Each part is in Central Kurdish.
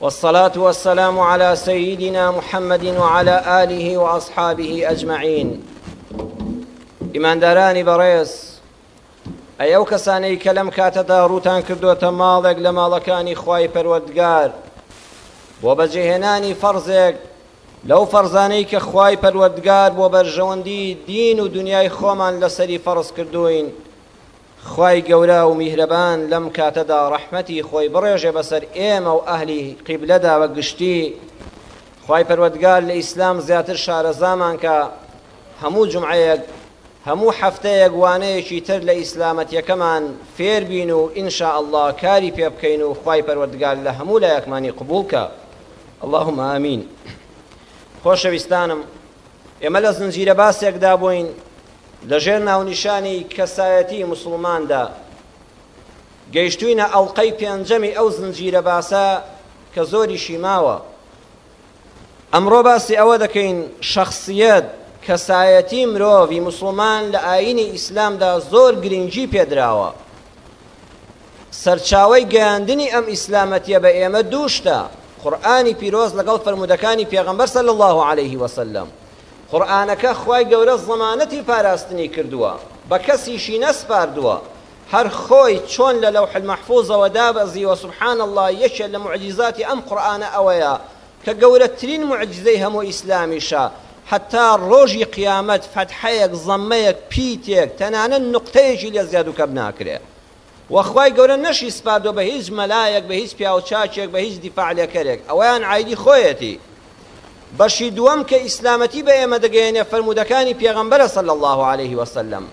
والصلاة والسلام علی سیدنا محمد وعلی آله وأصحابه أجمعین ئیماندارانی بەڕێز ئەی ئەو کەسانەی کە لەم کاتەدا ڕووتان کردوتە ماڵێک لە ماڵەکانی خوای پەروەردگار بۆ بەجێهێنانی فەرزێک لەو فەرزانەی کە خوای پەروەردگار بۆ بەرژەوەندی دین و دنیای خۆمان لەسەری فەرز کردوین خوای گەورە ومیهرەبان لەم کاتەدا ڕەحمەتی خۆی بڕێژێ بەسەر ئێمە و ئەهلی قیبلەدا بە گشتی خوای پەروەردگار لە ئیسلام زیاتر شارەزامان کا هەموو جومعەیەک هەموو حەفتەیەک وانەیەکی تر لە ئیسلامەتیەکەمان فێر بین و ان شاء اللە کاری پێ بکەین و خوای پەروەردگار لە هەموو لایەکمانی قبوڵ کا اللهم آمین خۆشەویستانم ئێمە لە زنجیرە باسێکدا بووین لەژێر ناونیشانی کەسایەتیی موسڵماندا گەیشتووینە ئەڵقەی پێنجەمی ئەو زنجیرە باسە کە زۆریشی ماوە. ئەمڕۆ باسی ئەوە دەکەین شەخسییەت، کەسایەتی مرۆڤی موسڵمان لە ئایینی ئیسلامدا زۆر گرنگی پێدراوە. سەرچاوەی گەیاندنی ئەم ئیسلامەتییە بە ئێمە دوو شتە، قورئانی پیرۆز لەگەڵ فەرموودەکانی پێغەمبەر صلی اللە علیه وسلم. قورئانەکە خوای گەورە زەمانەتی پاراستنی کردووە بە کەسیشی نەسپاردووە هەر خۆی چۆن لە لەوح المحفوظەوە دابەزیوە سبحان اللە یەکێ لە معجیزاتی ئەم قورئانە ئەوەیە کە گەورەترین معجیزەی هەموو ئیسلامیشە هەتا ڕۆژی قیامەت فەتحەیەک ضەممەیەک پیتێک تەنانەت نوقتەیەکی لێ زیاد و کەم ناکرێ وە خوای گەورە نەشی سپاردوە بە هیچ مەلایەک بە هیچ پیاو چاکێک بە هیچ دیفاع لێکەرێک ئەوەیان عایدی خۆیەتی بەشی دوەم کە ئیسلامەتی بە ئێمە دەگەیەنێ فەرموودەکانی پێغەمبەرە صلی اللە علیه وسلم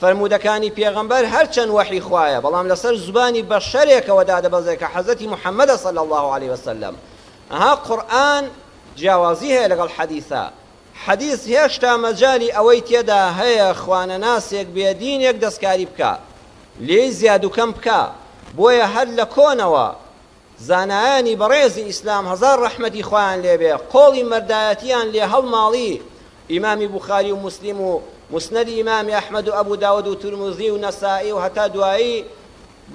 فەرموودەکانی پێغەمبەر هەرچەند وەحی خوایە بەڵام لەسەر زبانی بەشەرێکەوە دادەبەزێ کە حەزرەتی محمدە صلی اللە علیه وسلم ئەها قورئان جیاوازی هەیە لەگەڵ حەدیثە حەدیس هێشتا مەجالی ئەوەی تێدا هەیە خوانەناسێک بێ دینێک دەستکاری بکا لێی زیاد و کەم بکا بۆیە هەر لە کۆنەوە زانایانی بەڕێزی ئیسلام هەزار ڕەحمەتی خوایان لێ بێ قۆڵی مەردایەتیان لێ هەڵماڵی ئیمامی بوخاری و موسلیم و موسنەدی ئیمامی ئەحمەد و ئەبو داود و ترمزی و نەسائی و هەتا دوایی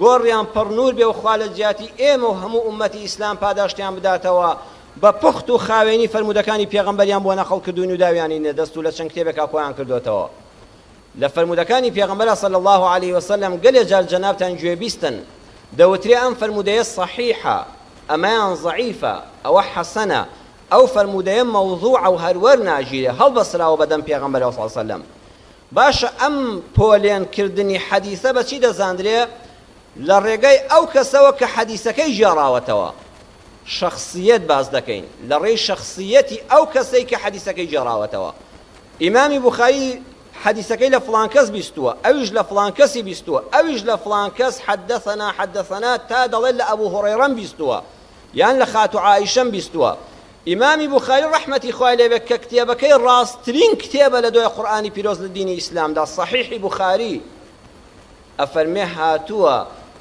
گۆڕیان پڕ نور بێ و خوا لە جیاتی ئێمە و هەموو ئوممەتی ئیسلام پاداشتیان بداتەوە بە پوخت و خاوێنی فەرموودەکانی پێغەمبەریان بۆ نەقڵ کردووین و داویانینە دەست و لە چەند کتێبێکا کۆیان کردۆتەوە لە فەرموودەکانی پێغەمبەرا صلی اللە علیە و سلم گەلێ جار جەنابتان گوێبیستن دەوترێ ئەم فەرموودەیە صحیحە ئەمەیان ضعیفە ئەوە حەسەنە ئەو فەرموودەیە مەوضوعە و هەر وەرناگیرێ هەڵبەستراوە بە دەم پێغەمبەرەوە صلی اللە علیە و سلم باشە ئەم پۆلێن کردنی حەدیسە بە چی دەزاندرێ؟ لە ڕێگای ئەو کەسەوە کە حەدیسەکەی گێڕاوەتەوە شەخسیەت باس دەکەین لە ڕێی شەخسیەتی ئەو کەسەی کە حەدیسەکەی گێڕاوەتەوە ئیمامی بوخاری حەدیسەکەی لە فڵان کەس بیستووە ئەویش لە فڵان کەسی بیستووە ئەویش لە فڵان کەس حەدەثەنا حەدەثەنا تا دەڵێت لە ئەبو هوڕێڕەم بیستووە یان لە خاتو عائیشەم بیستووە ئیمامی بوخاری ڕەحمەتی خوای لێ بێت کە کتێبەکەی ڕاستترین کتێبە لە دوای قورئانی پیرۆز لە دینی ئیسلامدا صحیحی بوخاری ئەفەرمێ هاتووە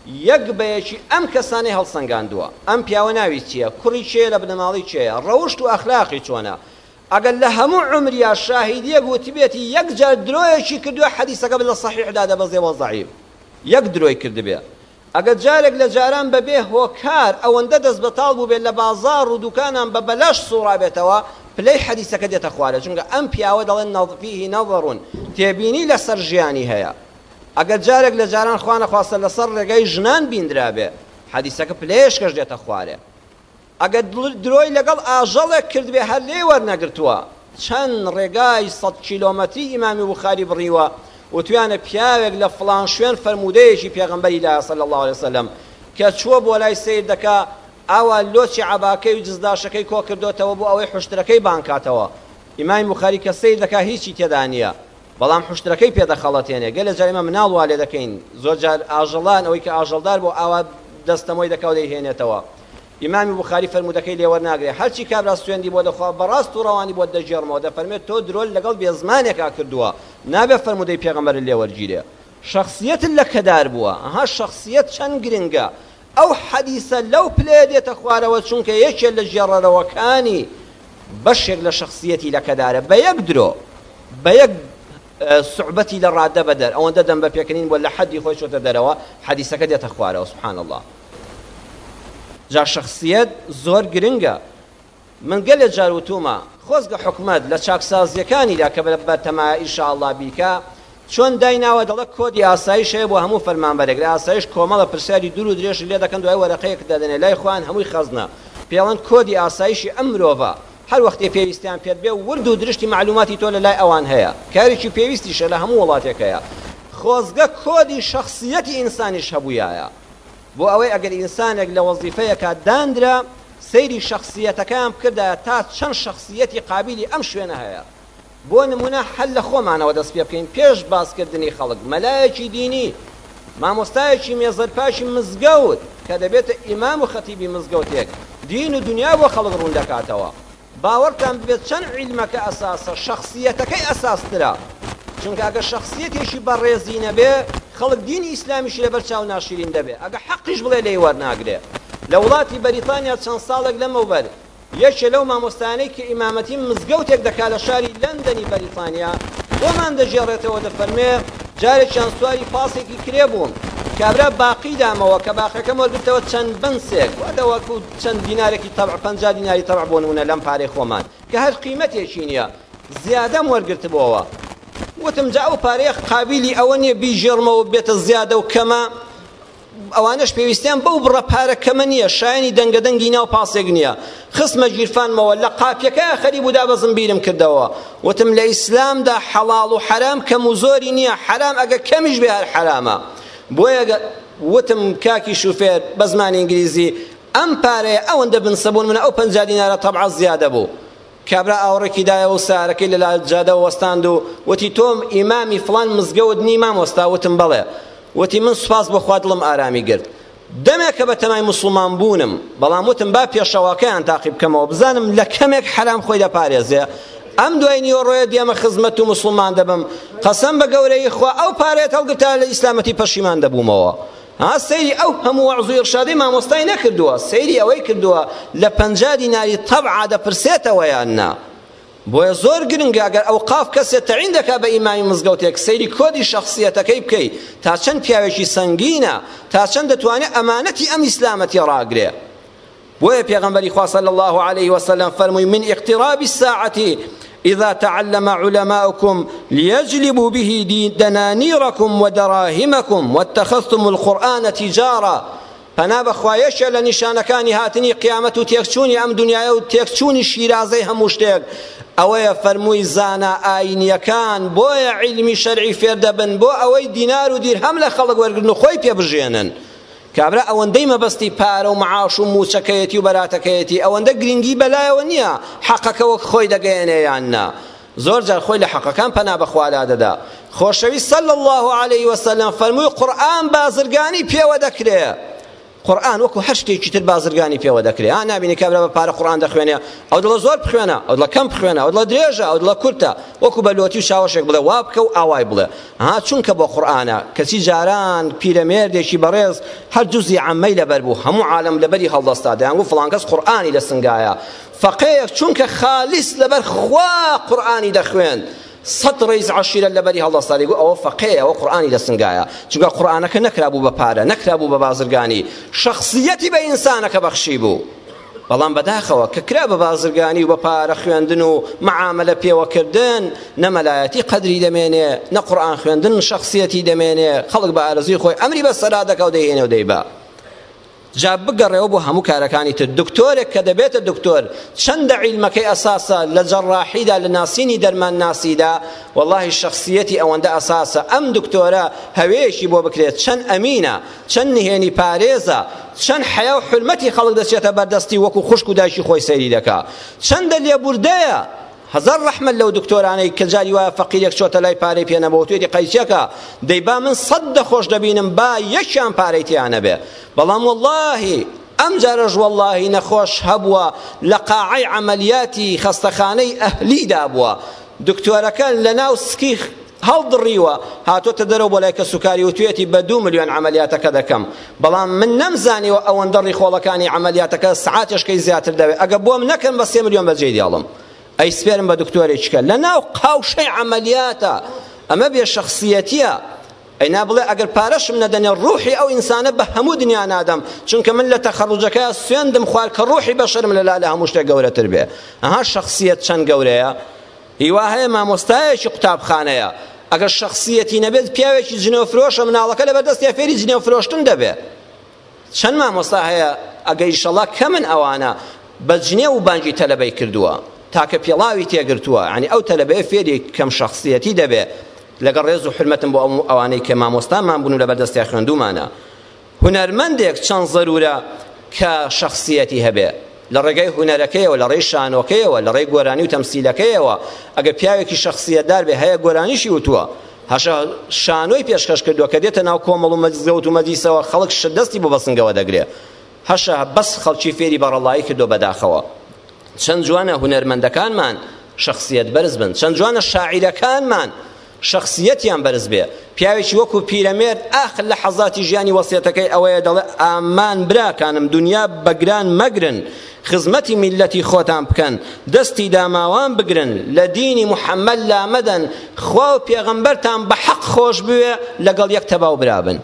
یەک بە یەکی ئەم کەسانەی هەڵسەنگاندووە ئەم پیاوە ناوی چییە کوڕی کێیە لە بنەماڵەی کێیە ڕەوشت و ئەخلاقی چۆنە ئەگەر لە هەموو عومریا شاهیدیەک وتبێتی یەک جار درۆیەکی کردووە حەدیسەکە لە صحیح دادەبەزێ بۆ ضعیف یەک درۆی کردبێ ئەگەر جارێک لە جاران بە بێ هۆکار ئەوەندە دەستبەتاڵ بووبێت لە بازاڕ و دوکانان بە بەلاش سوڕابێتەوە پلەی حەدیسەکە دێتە خوارێ چونکە ئەم پیاوە دەڵێن نظ فیه نظر تێبینی لەسەر ژیانی هەیە ئەگەر جارێک لە جاران خوانەخواستە لەسەر ڕێگای ژنان بیندرابێ حەدیسەکە پلەیەشکەش دێتە خوارێ ئەگەر درۆی لەگەڵ ئاژەڵێک کردبێ هەر لێی وەرنەگرتووە، چەند ڕێگای سەد کیلۆمەتری ئیمامی بوخاری بڕیوە، وتویانە پیاوێک لە فڵان شوێن فەرموودەیەکی پێغەمبەری لایە صلی اللە علیە وسلم کە چووە بۆ لای سەیر دەکا ئاوا لۆچی عەباکەی و جزداشەکەی کۆ کردۆتەوە بۆ ئەوەی حوشترەکەی بانگ کاتەوە ئیمامی بوخاری کە سەیر دەکا هیچی تێدا نیە بەڵام حوشترەکەی پێ دەخەڵەتێنێ گەلێ جار ئێمە مناڵ وا لێ دەکەین زۆر جار ئاژەڵان ئەوەی کە ئاژەڵدار بۆ ئاوا دەستەمۆی دەکا و دەیهێنێتەوە. ئیمامی بوخاری فەرموودەکەی لێ وەرناگرێ، هەرچی کابرا سوێندی بۆ دەخوا بە ڕاست و ڕەوانی بۆت دەگێڕمەوە، دەفەرمێ تۆ درۆت لەگەڵ بێزمانێکا کردووە، نابێ فەرموودەی پێغەمبەرت لێ وەرگیرێ. شەخسییەتت لەکەدار بووە. ها شەخسییەت چەند گرنگە. ئەو حەدیسە لەو پلەیە دێتە خوارەوە چونکە یەکێ لە گێڕەرەوەکانی بەشێک لە شەخسییەتی لەکەدارە بە یەک درۆ بە یەک سوعبەتی لە ڕاددە بەدەر ئەوەندە دەم بە پێکەنین بووە لە حەدی خۆی چۆتە دەرەوە حەدیسەکە دێتە خوارەوە سبحان اللە. جا شەخسیەت زۆر گرنگە من گەلێ جار وتومە. خۆزگە حکومەت لە چاکسازیەکانیدا کە بەتەمایە ئیشاڵا بیکا چۆن دایناوە دەڵێت کۆدی ئاسایش هەیە بۆ هەموو فەرمانبەرێک لە ئاسایش کۆمەڵە پرسیاری دوور و درێژی لێ دەکەن دوای وەرەقەیەک دەدەنێ لای خۆیان هەمووی خەزنە پێڵن کۆدی ئاسایشی ئەم مرۆڤە هەر وەختی پێویستیان پێت بێ ورد و درشتی مەعلوماتی تۆ لەلای ئەوان هەیە کارێکی پێویستیشە لە هەموو وڵاتێکەیە خۆزگە کۆدی شەخسیەتی ئینسانیش هەبوویایە. بۆ ئەوەی ئەگەر ئینسانێک لە وەزیفەیەکا داندرا سەیری شەخسیەتەکەیان بکردایە تا چەند شەخسیەتی قابیلی ئەم شوێنە هەیە بۆ نمونە حەل لە خۆمانەوە دەست پێ بکەین پێش باس کردنی خەڵک مەلایەکی دینی مامۆستایەکی مێزەر پاکی مزگەوت کە دەبێتە ئیمام و خەتیبی مزگەوتێک دین و دنیا بۆ خەڵک ڕوون دەکاتەوە. باوەڕتان ببێت چەند عیلمەکە ئەساسە شەخسیەتەکەی ئەساسترە چونکە ئەگە شەخسیەتێکی بەڕێزی نەبێ خەڵک دینی ئیسلامیشی لەبەر چاو ناشرین دەبێ ئەگە حەقیش بڵێ لێی وەرناگرێ لە وڵاتی بەریتانیا چەند ساڵێک لەمەوبەر یەکێ لەو مامۆستایانەی کە ئیمامەتی مزگەوتێک دەکا لە شاری لەندەنی بەریتانیا بۆمان دەگێڕێتەوە دەفەرموێ جارێکیان سواری پاسێکی کرێ بووم کابرا باقی دامەوە کە باقەکەم وەرگرتەوە چەند بنسێک وەدەوەکو چەند دینارێکی تەبع پەنجا دیناری تەبع بۆ نموونە لەم پارەی خۆمان کە هەر قیمەتێکی نییە زیادەم وەرگرتبۆوە وتم جا ئەو پارەیە قابیلی ئەوە نییە بیگێڕمەوە ببێتە زیادە و کەمە ئەوانەش پێویستیان بەو بڕە پارە کەمە نییە شایانی دەنگە دەنگی ناو پاسێک نییە خستمە گیرفانمەوە لە قاپیەکە خەری بوودا بەزم بیرم کردەوە وتم لە ئیسلامدا حەڵاڵ و حەرام کەم و زۆری نییە حەرام ئەگە کەمیش بێ هەر حەرامە بۆیە وتم کاکی شوفێر، بە زمانی ئینگلیزی، ئەم پارەیە ئەوەندە بن سەبوون منە ئەو پەنجا دینارە تەبعا زیادە بوو. کابرا ئاوڕێکی دایەوە و سەیارەکەی لە لا جادەوە وەستاند و وتی تۆ ئیمامی فڵان مزگەوت نی مامۆستا؟ وتم بەڵێ. وتی من سوپاس بۆ خوا دڵم ئارامی گرت. دەمێکە بە تەمای موسڵمان بوونم، بەڵام وتم با پێشەواکەیان تاقی بکەمەوە بزانم لە کەمێک حەرام خۆی دەپارێزێ، ئەم دوای نیوەڕۆیە دێمە خزمەت و موسڵمان دەبم قەسەم بە گەورەی خوا ئەو پارەیەت هەڵگرتایە لە ئیسلامەتی پەشیمان دەبوومەوە ها سەیری ئەو هەموو وەعز و ئیرشادەی مامۆستای نەکردووە سەیری ئەوەی کردووە لە پەنجا دیناری تەبعا دەپرسێتەوە یان نا بۆیە زۆر گرنگە ئەگەر ئەو قاف کەسێ تەعین دەکا بە ئیمامی مزگەوتێک سەیری کۆدی شخصیەتەکەی بکەی تا چەند پیاوێکی سەنگینە تا چەند دەتوانێت ئەمانەتی ئەم ئیسلامەتی ڕاگرێ بۆیە پێغەمبەری خوا صلی الله علیه و سلم فەرمووی من اقتراب الساعة إذا تعلم علماؤكم ليجلبوا به دنانيركم ودراهمكم واتخذتم القرآن تجارة پەنا بەخوایەشە لە نیشانەکانی هاتنی قیامەت و تێکچوونی ئەم دنیای و تێکچوونی شیرازەی هەموو شتێک ئەوەیە فەرمووی زانا ئاینیەکان بۆیە علمی شەرعی فێر دەبن بۆ ئەوەی دینار و دیرهەم لە خەڵک وەرگن و خۆی پێ بژێنن کابرا ئەوەندەی مەبەستی پارە و معاش و مووچەکەیەتی و بەراتەکەیەتی ئەوەندە گرینگی بەلایەوە نییە حەقەکە وەک خۆی دەگەیەنێ یان نا زۆر جار خۆی لە حەقەکان پەنا بەخوادا دەدا خۆشەویست صلی الله علیه وسلم فەرمووی قورئان بازرگانی پێوە دەکرێ قورئان وەکو هەر شتێکی تر بازرگانی پێوە دەکرێ ها نابینی کابرا بە پارە قورئان دەخوێنێ ئەو دڵە زۆر بخوێنە ئەو دڵە کەم بخوێنە ئەو دڵە درێژە ئەو دڵە کورتە وەکو بە لۆتی و چاوەشێک بڵێ وا بکە و ئاوای بڵێ ها چونکە بۆ قورئانە کەچی جاران پیرەمێردێکی بەڕێز هەر جوزی عەمەی لەبەر بوو هەموو عالەم لەبەری هەڵدەستا دەیانگوو فڵانکەس قورئانی لە سنگایە فەقێیەک چونکە خالیس لەبەر خوا قورئانی دەخوێند سەد ڕیز عەشیرە لەبەری هەڵدەستا دەیگوو ئەوە فەقێیە ئەوە قورئانی لە سنگایە چونکە قورئانەکە نەکرابوو بە پارە نەکرابوو بە بازرگانی شەخسیەتی بە ئینسانەکە بەخشی بوو بەڵام بەداخەوە کە کرا بە بازرگانی و بە پارە خوێندن و معاملە پێوەکردن نە مەلایەتی قەدری دەمێنێ نە قورئان خوێندن شخصیەتی دەمێنێ خەڵک بە ئارەزوی خۆی ئەمری بە سەرا دەکا و دەیهێنێ و دەیبا جا بگەڕێەوە بۆ هەموو کارەکانی تر دکتۆرێک کە دەبێتە دکتۆر چەندە عیلمەکەی ئەساسە لە جەڕاحیدا لە ناسینی دەرمان ناسیدا واللهی شخصیەتی ئەوەندە ئەساسە ئەم دکتۆرە هەوێشی بۆ بکرێت چەند ئەمینە چەند نهێنی پارێزە، چەند حەیا و حورمەتی خەڵک دەچێتە بەردەستی وەکو خوشک و دایکی خۆی سەیری دەکا، چەندە لێبوردەیە، هەزار ڕەحمەت لەو دکتۆرانەی کە جاری وایە فەقیرێک چۆتە لای پارەی پێ نەما وتوێتی قەیچەکە، دەی با من سەد دەخۆش دەبینم با یەکیان پارەی تیا نەبێ، بەڵام وەڵاهی ئەمجارەش وەڵاهی نەخۆش هەبووە لە قاعەی عەمەلیاتی خەستەخانەی ئەهلی دابووە دکتۆرەکە لەناو سکی هەڵدڕیوە هاتۆتە دەرەوە بۆ لای کەسوکاری وتویەتی بە دوو ملیۆن عەمەلیاتەکە دەکەم بەڵام من نەمزانیوە ئەوەندە ڕیخۆڵەکانی عەمەلیاتەکە سەعاتێشکەی زیاتر دەوێت ئەگە بۆم نەکەن بە سێ ملیۆن بەجێی دێڵم ئەیسپێرم بە دکتۆرێککە لە ناو قاوشەی عەمەلیاتە ئەمە بێ شخصیەتیە ئەینا بڵێ ئەگەر پارەشم نەدەنێ ڕوحی ئەو ئینسانە بە هەموو دنیا نادەم چونکە من لە تەخەڕوجەکە سوێندم خوارد کە ڕوحی بەشەرم لەلا لە هەموو شتێک گەورەتر بێ ئەها شخصیت چەند گەورەیە هیوا هەیە مامۆستایەکی قوتابخانەیە ئەگەر شخصیەتی نەبێت پیاوێکی جنێو فرۆشە مناڵەکە لەبەر دەستیا فێری جنێو فرۆشتن دەبێت چەند مامۆستا هەیە ئەگە ئیشەڵا کەمن ئەوانە بە جنێ و بانگی تەلەبەی کردووە تاکە پێڵاوی تێگرتووە ینی ئەو تەلەبەیە فێری کەم شخصیەتی دەبێت لەگەڵ ڕێز و حرمەتم بۆ ئەو ئەوانەی کە مامۆستامان بوون و لە بەردەستیا خوێندومانە هونەرمەندێک چەند زەرورە کە شەخسیەتی هەبێ لە ڕێگای هونەرەکەیەوە لە ڕێی شانۆکەیەوە لە ڕێی گۆرانی و تەمسیلەکەیەوە ئەگەر پیاوێکی شەخسیەتدار بێ هەیە گۆرانیشی وتووە هەشە شانۆی پێشکەش کردووە کە دێتە ناو کۆمەڵ و مەزگەوت و مەجلیسەوە خەڵک شدەستی بۆ بەسنگەوە دەگرێ هەشە بەس خەڵکی فێری بەڕەڵایی کردو بەداخەوە چەند جوانە هونەرمەندەکانمان شخصیت بەرز بن چەند جوانە شاعیرەکانمان شەخسیەتیان بەرز بێ پیاوێکی وەکو پیرەمێرد ئاخر لە حەزاتی ژیانی وەسیەتەکەی ئەوەیە دەڵێ ئامان براکانم دنیا بەگران مەگرن خزمەتی میلەتی خۆتان بکەن دەستی داماوان بگرن لە دینی محەممەد لامەدەن خوا و پێغەمبەرتان بە حەق خۆش بوێ لەگەڵ یەک تەباو برابن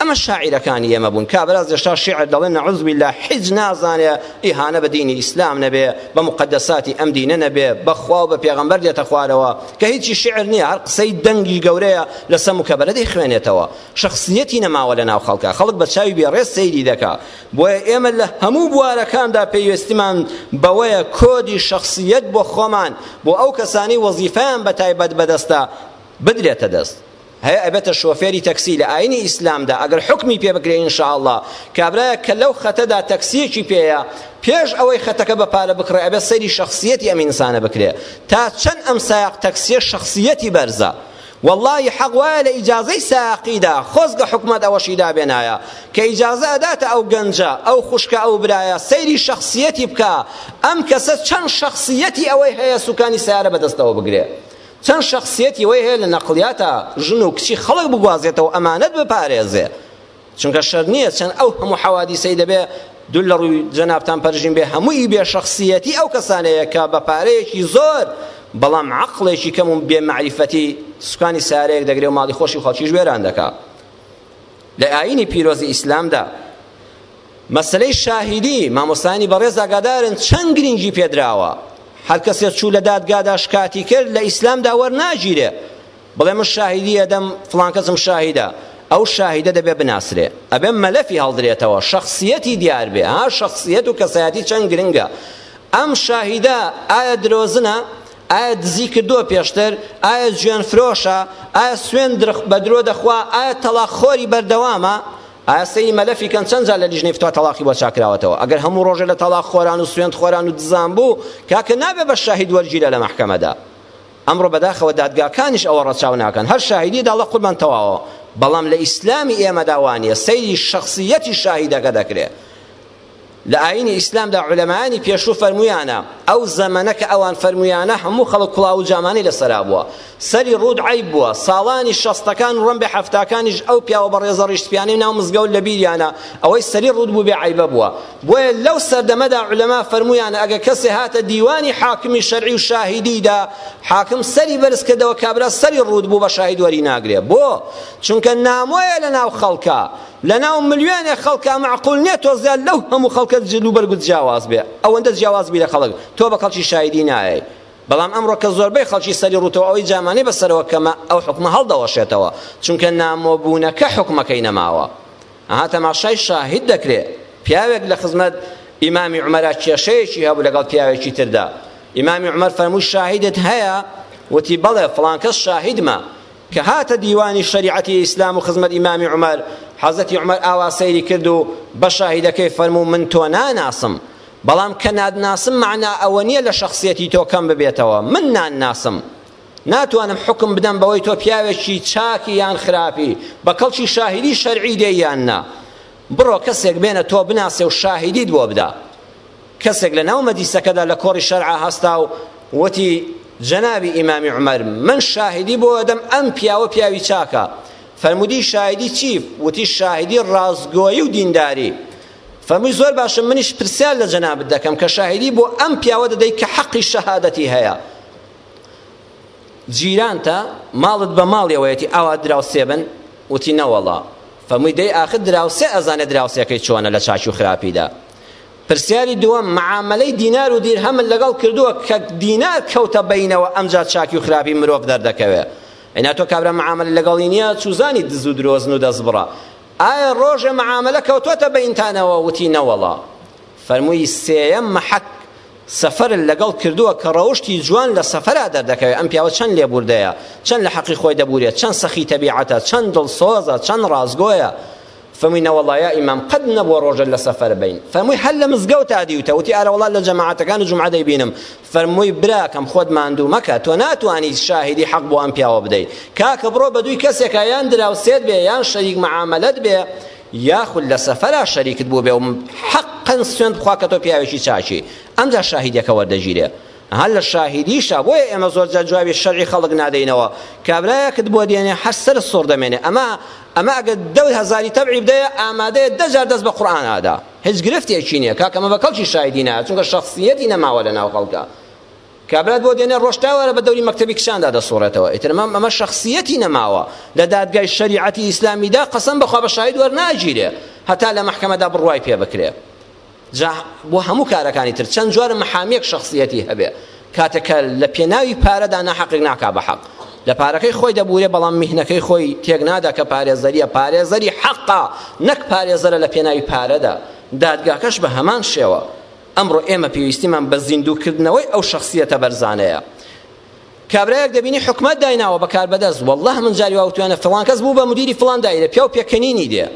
ئەمە شاعیرەکانی ئێمە بوون کابرا زێشتا شیعر دەڵێ نەعوذ باللە حیج نازانێ ئیهانە بە دینی ئیسلام نەبێ بە مقدساتی ئەم دینە نەبێ بە خوا و بە پێغەمبەر دێتە خوارەوە کە هیچی شیعر نییە هەر قسەی دەنگی گەورەیە لە سەم و کەبەرە دەیخوێنێتەوە شخصیەتی نەماوە لە ناو خەڵکە خەڵک بە چاوی بێڕێز سەیری دەکا بۆیە ئێمە لە هەموو بوارەکاندا پێویستمان بەوەیە کۆدی شخصیەت بۆ خۆمان بۆ ئەو کەسانی وەزیفەیان بە تایبەت بەدەستە بدرێتە دەست هەیە ئەبێتە شۆفێری تەکسی لە ئاینی ئیسلامدا ئەگەر حوکمی پێ بکرێ ان شاء اللە کابرایەک کە لەو خەتەدا تەکسیەکی پێیە پێش ئەوەی خەتەکە بە پارە بکڕێ ئەبێت سەیری شخصیەتی ئەم ئینسانە بکرێ تا چەند ئەم سایق تەکسیە شخصیەتی بەرزە واللهی حەق وایە لە ئیجازەی ساقیدا خۆزگە حکومەت ئەوەشی دابێنایە کە ئیجازە ئەداتە ئەو گەنجە ئەو خوشکە ئەو برایە سەیری شخصیەتی بکە ئەم کەسە چەند شخصیەتی ئەوەی هەیە سوکانی سیارە بەدەستەوە بگرێ چەند شەخسیەتی وەی هەیە لە نەقڵیاتا ژن و کچی خەڵک بگوازێتەوە ئەمانەت بپارێزێ چونکە شەر نییە چەند ئەو هەموو حەوادیسەی دەبێ دوول لە ڕووی جەنابتان پەرژین بێ هەمووی بێ شەخسیەتی ئەو کەسانەیە کە بە پارەیەکی زۆر بەڵام عەقڵێکی کەم و بێ مەعریفەتی سوکانی سارەیەک دەگرێ و ماڵی خۆشی خەڵکیش وێران دەکا لە ئایینی پیرۆزی ئیسلامدا مەسەلەی شاهیدی مامۆستایانی بەڕێز ئاگادارن چەند گرنگی پێدراوە هەر کەسێ چوو لە دادگادا شکاتی کرد لە ئیسلامدا وەرناگیرێ بڵێ من شاهیدی ئەدەم فڵان کەسم شاهیدە ئەو شاهیدە دەبێ بناسرێ ئەبێ مەلەفی هەڵدرێتەوە شخصیەتی دیار بێ ها شخصیەت و کەسایەتی چەند گرنگە ئەم شاهیدە ئایا درۆزنە ئایا دزی کردووە پێشتر ئایا جوێن فرۆشە ئایا سوێن درخ بە درۆ دەخوا ئایا تەڵاق خۆری بەردەوامە ئایا سەیری مەلەفی کەن چەند جار لە لیژنەی فتوا تەڵاقی بۆ چاکراوەتەوە ئەگەر هەموو ڕۆژێ لە تەڵاق خۆران و سوێند خۆران و دزان بوو کاکە نابێ بە شاهید وەرگیرە لە مەحکەمەدا ئەمڕۆ بەداخەوە دادگاکانیش ئەوە ڕەچاو ناکەن هەر شاهیدی داڵە قوربان تەواوە بەڵام لە ئیسلامی ئێمەدا وانە سەیری شخصیەتی شاهیدەکە دەکرێت لە ئاینی ئیسلامدا عولەمایانی پێشوو فەرمویانە ئەو زەمەنە کە ئەوان فەرمویانە هەموو خەڵک کوڵاو و جامانەی لەسەرا بووە سەری ڕوود عیب بووە ساڵانی شەستەکان و ڕەمبێ حەفتاکانیش ئەو پیاوە بەڕێزە ڕیش سپیانەی ناو مزگەوت لە بیریانە ئەوەی سەری ڕوود بوو بێ عیبە بووە بۆیە لەو سەردەمەدا عولەما فەرمویانە ئەگە کەسێ هاتە دیوانی حاکمی شەرعی و شاهیدیدا حاکم سەری بەرز کردەوە کابرا سەری ڕوود بوو بە شاهید وەری ناگرێ بۆ چونکە نامۆیە لە ناو خەڵکە لەناو ملیۆنێک خەڵکا مەعقول نیە تۆزێ لەو هەموو خەڵکە جل و بەرگت جیاواز بێ ئەوەندە جیاواز بی لە خەڵک تۆ بە کەڵکی شایدی نایەی بەڵام ئەمڕۆ کە زۆربەی خەڵکی سەری ڕووتەوە ئەوەی جامانەی بەسەرەوە کەمە ئەو حوکمە هەڵدەوەشێتەوە چونکە نامۆبوونەکە حوکمەکەی نەماوە ئەها تەماشای شاهید دەکرێ پیاوێک لە خزمەت ئیمامی عومەرا کێشەیەکی هەبوو لەگەڵ پیاوێکی تردا ئیمامی عومەر فەرمووی شاهیدت هەیە وتی بەڵێ فڵانکەس شاهیدمە کە هاتە دیوانی شەریعەتی ئیسلام و خزمەت ئیمامی عومەر، حەزرەتی عومەر ئاوا سەیری کرد و بە شاهیدەکەی فەرموو من تۆ ناناسم، بەڵام کە ناتناسم مەعنا ئەوە نییە لە شەخسیەتی تۆ کەم ببێتەوە، من نانناسم ناتوانم حوکم بدەم بەوەی تۆ پیاوێکی چاکی یان خراپی، بە کەڵکی شاهیدی شەرعی دێی یان نا، بڕۆ کەسێک بێنە تۆ بناسێ و شاهیدیت بۆ بدا. کەسێک لە ناو مەجلیسەکەدا لە کۆڕی شەرعا هەستا و وتی، جەنابی ئیمامی عومەر، من شاهیدی بۆ ئەدەم ئەم پیاوە پیاوی چاکە. فەرموودی، شاهیدی چی؟ وتی، شاهیدی ڕاستگۆیی و دینداری. فەرمووی، زۆر باشە منیش پرسیار لە جەنابت دەکەم کە شاهیدی بۆ ئەم پیاوە دەدەیت کە حەقی شەهادەتی هەیە. جیرانتە؟ ماڵت بە ماڵیەوەیەتی ئاوا دراوسێ بن؟ وتی، نەوەڵا. فەرمووی، دەی ئاخر دراوسێ ئەزانێت دراوسێکەی چۆنە لە چاکی و خراپیدا. پرسیاری دووەم، معامەلەی دینار و دیرهەمت لەگەڵ کردووە کە دینار کەوتە بەینەوە ئەمجا چاکی و خراپی مرۆڤ دەردەکەوێ ئەینا تۆ کابرا معامەلەت لەگەڵی نیە چوزانی دز و درۆزن و دەستبڕە ئایا ڕۆژێ معامەلە کەوتۆتە بەینتانەوە وتی نەوەڵا فەرمووی سێیەم محەک سەفەرت لەگەڵ کردووە کە ڕەوشتی جوان لە سەفەرا دەردەکەوێت ئەم پیاوە چەند لێبوردەیە چەند لە حەقی خۆی دەبورێت چەند سەخی تەبیعەتە چەند دڵسۆزە چەند ڕازگۆیە فەرمووی نەوەڵڵا یا ئیمام قەت نەبووە ڕۆژێ لە سەفەر بین فەرمووی هەر لە مزگەوتا دیوتە وتی ئارەوەڵا لە جەماعەتەکانی جومعە دەیبینم فەرمووی براکەم خۆت ماندوو مەکە تۆ ناتوانی شاهیدی حەق بۆ ئەم پیاوە بدەیت کاکە بڕۆ بە دووی کەسێکا یان دراوسێت بێ یان شەریک معامەلەت بێ یاخود لە سەفەرا شەریکت بوو بێ و حەقەن سوێن بخوا کە تۆ پیاوێکی چاکی ئەمجا شاهیدەکە وەردەگیرێ ها لە شاهیدیشە بۆیە ئێمە زۆر جار جوابی شەرعی خەڵک نادەینەوە کابرایەکت بۆ دێنێ هەر سەرت سوڕ دەمێنێ ئەمە ئەمە ئەگە دە هەزاری تەبعی بدەیە ئامادەیە دە جار دەست بە قورئان ئادا هیچ گرفتێکی نییە کاکە ئەمە بە کەڵکی شاهیدی نایە چونکە شەخسیەتی نەماوە لە ناو خەڵکە کابرات بۆ دێنێ ڕۆشتاوارە بە دەوری مەکتەبی کچاندا دەسوڕێتەوە ئیتر مام ئەمە شخصیەتی نەماوە لە دادگای شریعەتی ئیسلامیدا قەسەم بەخوا بە شاهید وەرناگیرێ هەتا لە محکمەدا بڕوای پێ بکرێ جا بۆ هەموو کارەکانی تر چەند جوارە محامیەک شخصیەتی هەبێ کاتەکە لە پێناوی پارەدا ناحەقێک ناکا بە حەق لە پارەکەی خۆی دەبورێ بەڵام میهنەکەی خۆی تێک نادا کە پارێزەریە پارێزەری حەقا نەک پارێزەرە لە پێناوی پارەدا دادگاکەش بە هەمان شێوە ئەمڕۆ ئێمە پێویستیمان بە زیندووکردنەوەی ئەو شخصیەتە بەرزانەیە کابرایەک دەبینی حکومەت دایناوە بە کاربەدەست واللە من جاری وا وتویانە فڵان کەس بوو بە مدیری فڵان دایرە پیاو پێکەنینی دێ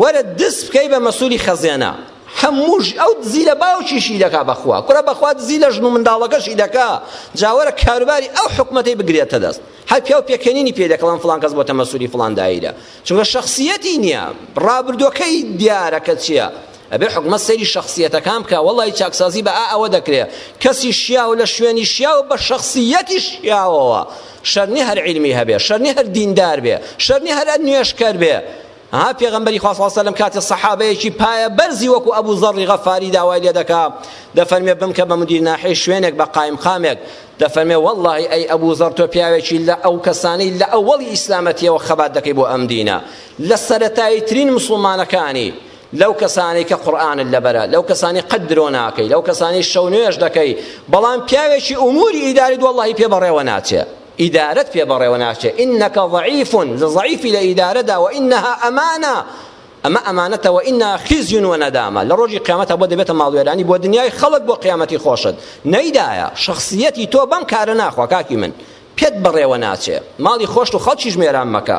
وەرە دز بکەی بە مەسولی خەزێنە هەمووش ئەو دزی لە باوکیشی دەکا بەخوا کورە بەخوا دزی لە ژن و منداڵەکەشی دەکا جاوەرە کاروباری ئەو حکومەتەی بگرێتە دەست هەر پیاو پێکەنینی پێ دەکەڵم فلان کەس بۆتە مەسولی فلان دایرە چونکە شخصیەتی نییە ڕابردوەکەی دیارە کە چییە ئەبێ حکومەت سەیری شەخسیەتەکان بکا وەڵای چاکسازی بە ئا ئەوە دەکرێ کەسی شیاو لە شوێنی شیاو بە شەخسیەتی شیاوەوە شەرنی هەر علمی هەبێ شەرنی هەر دیندار بێ شەرنی هەر نوێشکەر بێ ها پێغمبەری خوا صلی الله کاتی صحابەیەکی پایە بەرزی وەکو ئەبو ذەڕی غەفاری داوای لێ دەکا دەفەرمێ بمکە بە مدیر ناحیەی شوێنێک بە قایم قامێک دەفەرمێ والله ئەی ئەبو ذەڕ تۆ پیاوێکی لە ئەو کەسانەی لە ئەوەڵی ئیسلامەتیەوە خەبات دەکەی بۆ ئەم دینە لە سەرەتایی ترین مسلمانەکانی لەو کەسانەی کە قورئانت لەبەرە لەو کەسانی قەت درۆ ناکەی لەو کەسانی شەو نوێژ دەکەی بەڵام پیاوێکی ئوموری ئیداری دووەڵی پێ بەڕێوە ناچێ ئیدارەت پێ بەڕێوە ناچێ ئینەکە ضعیف ضعیفی لە ئیدارەدا و ئینەها ئەمانە ئەمە ئەمانەتەوە ئینا خیزیون و نەدامە لە ڕۆژی قیامەتە بۆ دەبێتە ماڵوێرانی بۆ دنیای خەڵک بۆ قیامەتی خۆشت نەیدایە شخصیەتی تۆ بەم کارە ناخوا کاکی من پێت بەڕێوە ناچێ ماڵی خۆشت و خەڵکیش مێران مەکە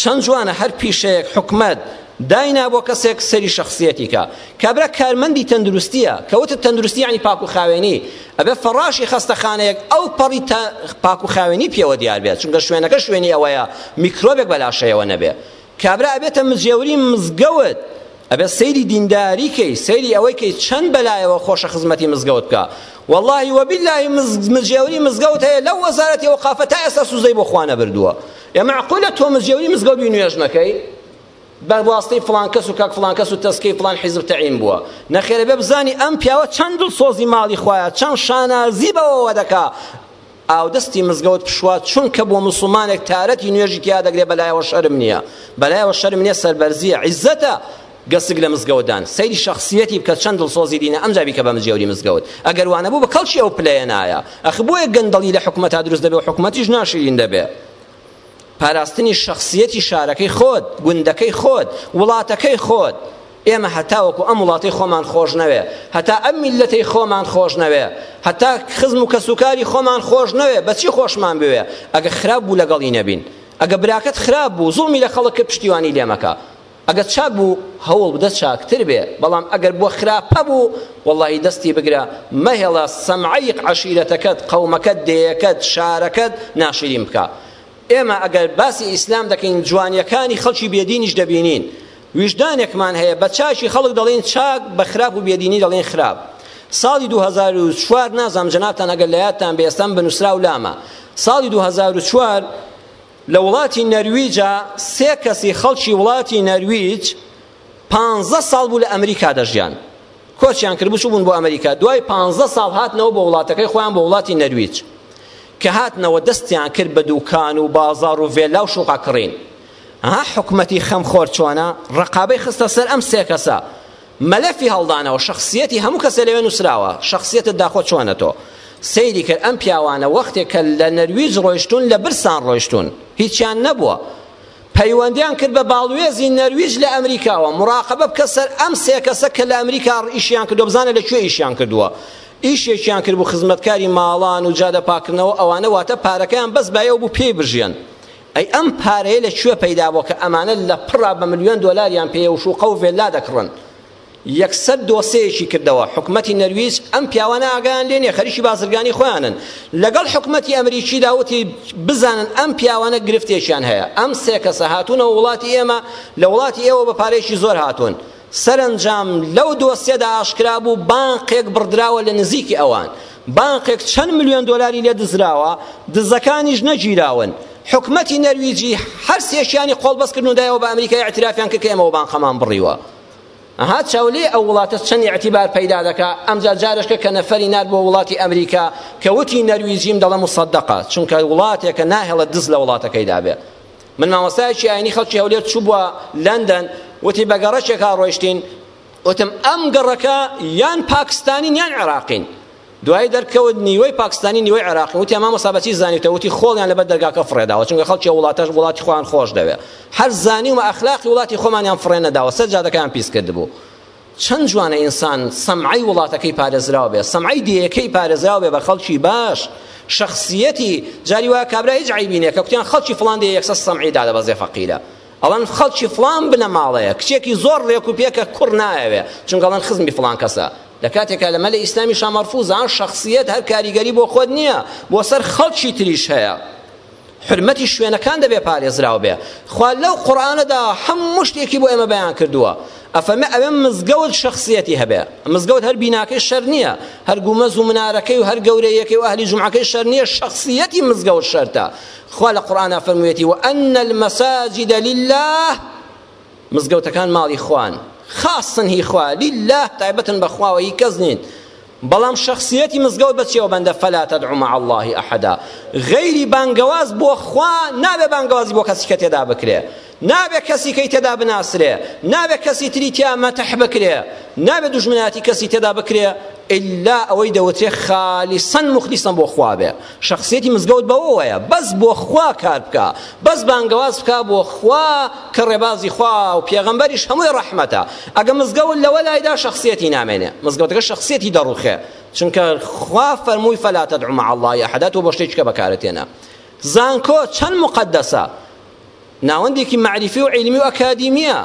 چەند جوانە هەر پیشەیەک حکومەت داینا بۆ کەسێک سەری شخصیەتی کا کابرا کارمەندی تەندروستیە کەوتە تەندروستی ینی پاک و خاوێنی ئەبێ فەڕاشی خەستەخانەیەک ئەو پەڕی تا پاک و خاوێنی پێوە دیار بێت چونکە شوێنەکە شوێنی ئەوەیە میکرۆبێک بەلاشەیەوە نەبێ کابرا ئەبێتە مجێوری مزگەوت ئەبێ سەیری دینداری کەی سەیری ئەوەی کەی چەند بەلایەوە خۆشە خزمەتی مزگەوت بکە واللهی وباللهی مجێوری مزگەوت هەیە لەو وەزارەتی ئەوقافە تا ئێستا سوزەی بۆ خوا نەبردووە ئێ مەعقولە تۆ مزێوری مزگەوت بی نوێژ نەکەی بە واستەی فلان کەس و کاک فلان کەس و تەسکەی فلان حیزب تەعین بووە نەخێرە بێ بزانی ئەم پیاوە چەند دڵسۆزی ماڵی خوایە چەند شانازی بەوەوە دەکا ئاودەستی مزگەوت پشوات چونکە بۆ مسلمانێک تارەتی نوێژی تیا دەگرێ بەلایەوە شەرم نییە بەلایەوە شەرم نییە سەربەرزیە عیزەتە گسک لە مزگەوت دان سەیری شەخسیەتی بکە چەند دڵسۆزی دینە ئەمجا بیکە بە مجێوری مزگەوت ئەگەر وانەبوو بە کەڵکی ئەو پلەیە نایە ئەخ بۆیە گەندەڵی لە حکومەتا دروست دەبێ و حکومەتیش ناشیرین دەبێ پاراستنی شەخسیەتی شارەکەی خۆت گوندەکەی خۆت وڵاتەکەی خۆت ئێمە هەتاوەکو ئەم وڵاتی خۆمان خۆش نەوێ هەتا ئەم میلەتی خۆمان خۆش نەوێ هەتا خزم و کەسوکاری خۆمان خۆش نەوێ بەچی خۆشمان بوێ ئەگە خراپ بوو لەگەڵی نەبین ئەگە براکەت خراپ بوو زوڵمی لە خەڵک کرد پشتیوانی لێمەکە ئەگەر چاک بوو هەوڵ بدە چاکتر بێ بەڵام ئەگەر بۆ خراپە بوو وەڵاهی دەستی بگرە مەهێڵە سەمعەیق عەشیرەتەکەت قەومەکەت دێیەکەت شارەکەت ناشرین بکا ئێمە ئەگەر باسی ئیسلام دەکەین جوانیەکانی خەڵکی بێدینیش دەبینین ویژدانێکمان هەیە بە چاکی خەڵک دەڵێن چاک بە خراپ و بێدینی دەڵێن خراپ ساڵی 2004 نازام جنابتان ئەگەر لە یادتان بێ ئێستەم بنووسراو لامە ساڵی 2004 لە وڵاتی نەرویجا سێ کەسی خەڵکی وڵاتی نەرویج پانزە ساڵ بوو لە ئەمریکا دەژیان کۆچیان کرد بچوو بوون بۆ ئەمریکا دوای پانزە ساڵ هاتنەوە بۆ وڵاتەکەی خۆیان بۆ وڵاتی نەرویج کە هاتنەوە دەستیان کرد بە دوکان و بازار و ڤێلا و شوقا کڕین ها حکومەتی خەمخۆر چۆنە ڕقابەی خستە سەر ئەم سێ کەسە مەلەفی هەڵدانەوە شەخسیەتی هەموو کەسێ لەوێ نووسراوە شەخسیەتت داخۆ چۆنە تۆ سەیری کرد ئەم پیاوانە وەختێک کە لە نەرویج ڕۆیشتون لە برسان ڕۆیشتون هیچیان نەبووە پەیوەندیان کرد بە باڵوێزی نەرویج لە ئەمریکاوە مراقبە بکە سەر ئەم سێ کەسە کە لە ئەمریکا ئیشیان کردو بزانە لە کوێ ئیشیان کردووە ئیشێکیان کرد بۆ خزمەتکاری ماڵان و جادە پاکردنەوە ئەوانە واتە پارەکەیان بەس بایەوە بوو پێی بژیان ئەی ئەم پارەیە لە کوێ پەیدا بووە کە ئەمانە لە پڕا بە ملیۆن دۆلاریان پێیە و شوقە و ڤێللا دەکڕن؟ یەکسەر دۆسێیەکی کردەوە، حکومەتی نەرویج ئەم پیاوانە ئاگایان لێ نییە، خەریکی بازرگانی خۆیانن، لەگەڵ حکومەتی ئەمریکیدا وتی بزانن ئەم پیاوانە گرفتێکیان هەیە، ئەم سێ کەسە هاتوونەوە وڵاتی ئێمە، لە وڵاتی ئێوە بە پارەیەکی زۆر هاتوون. سەرەنجام لەو دۆسیەدا ئاشکرا بوو بانقێک بڕدراوە لە نزیکی ئەوان، بانقێک چەند ملیۆن دۆلاری لێ دزراوە، دزەکانیش نەگیراون، حکومەتی نەرویجی هەر سێکیانی قۆڵبەست کردن و دایەوە بە ئەمریکای ئیعترافیان کرد کە ئێمە بانقەمان بڕیوە. ئەها چاولێ ئەو وڵاتە چەند ئیعتیبار پەیدا دەکا ئەمجا جارشکە کە نەفەری نارد بۆ وڵاتی ئەمریکا کە وتی نەرویجیم دەڵێ مصدقە چونکە وڵاتێکە ناهێڵێت دز لە وڵاتەکەیدا بێ من مامۆستایەکی ئاینی خەڵکی هەولێر چووبووە لەندەن وتی بە گەڕەکێکا ڕۆیشتین وتم ئەم گەڕەکە یان پاکستانین یان عێراقین دوای دەرکەوت نیوەی پاکستانی نیوەی عێراقی وتی ئەمە مەسابەتی زانیتە وتی خۆڵیان لەبەر دەرگاکە فڕێداوە چونکە خەڵکی وڵاتەش وڵاتی خۆیان خۆش دەوێ هەر زانیومە ئەخلاقی وڵاتی خۆمانیان فڕێ نەداوە سەر جادەکەیان پیس کردبوو چەند جوانە ئینسان سەمعەی وڵاتەکەی پارێزراو بێ سەمعەی دێیەکەی پارێزراو بێ بە خەڵکی باش شخصیەتی جاری وایە کابرا هیچ عیبی نیە کە کوتیان خەڵکی فڵان دێ یەکسەر سەمعی دادەبەزێ فەقیرە ئەڵەن خەڵکی فڵان بنەماڵەیە کچێکی زۆر ڕێک و پێکە کوڕ نایەوێ چونکە ئەڵەن خزمی فڵان کەسە لە کاتێکا لە مەلە ئیسلامی شامەرفوزان شخصیت هەر کاریگەری بۆ خۆت نییە بۆ سەر خەڵکی تریش هەیە حرمەتی شوێنەکان دەبێ پارێزراو بێ خوا لەو قورآانەدا هەموو شتێکی بۆ ئێمە بەیان کردووە ئەفەرمێ ئەوێ مزگەوت شخصیەتی هەبێ مزگەوت هەر بیناکەی شەر نییە هەر گومەز و منارەکەی و هەر گەورەیەکەی و ئەهلی جمعەکەی شەر نییە شخصیەتی مزگەوت شەرتە خوا لە قورآانە فەرموویەتی و ئەن المساجد لله مزگەوتەکان ماڵی خوان خاصن هی خوا لله تایبەتن بەخواوە هی کەس نین بەڵام شەخسیەتی مزگەوت بە چیەوە بەندە فلا تدعو مع الله احدا غەیری بانگەواز بۆ خوا نابێ بانگەوازی بۆ کەسی کە تێدا بکرێ نابێ کەسی کەی تێدا بناسرێ نابێ کەسی تری تیا مەتح بکرێ نابێ دوژمنایەتی کەسی تێدا بکرێ ئللا ئەوەی دەوترێ خالیسەن مخلیسەن بۆ خوا بێ شەخسیەتی مزگەوت بەوەوەیە بەس بۆ خوا کار بکا بەس بانگەواز بکا بۆ خوا کە ڕێبازی خوا و پێغەمبەریش هەمووی ڕەحمەتە ئەگە مزگەوت لەوە لایدا شەخسیەتی نامێنێ مزگەوتەکە شەخسیەتی دەڕوخێ چونکە خوا فەرمووی فەلا تدع مع الله احدا تۆ بۆ شتێکی کە بەکارت هێنا زانکۆ چەند مقدسە ناوەندێکی معریفی و علمی و ئەکادیمیە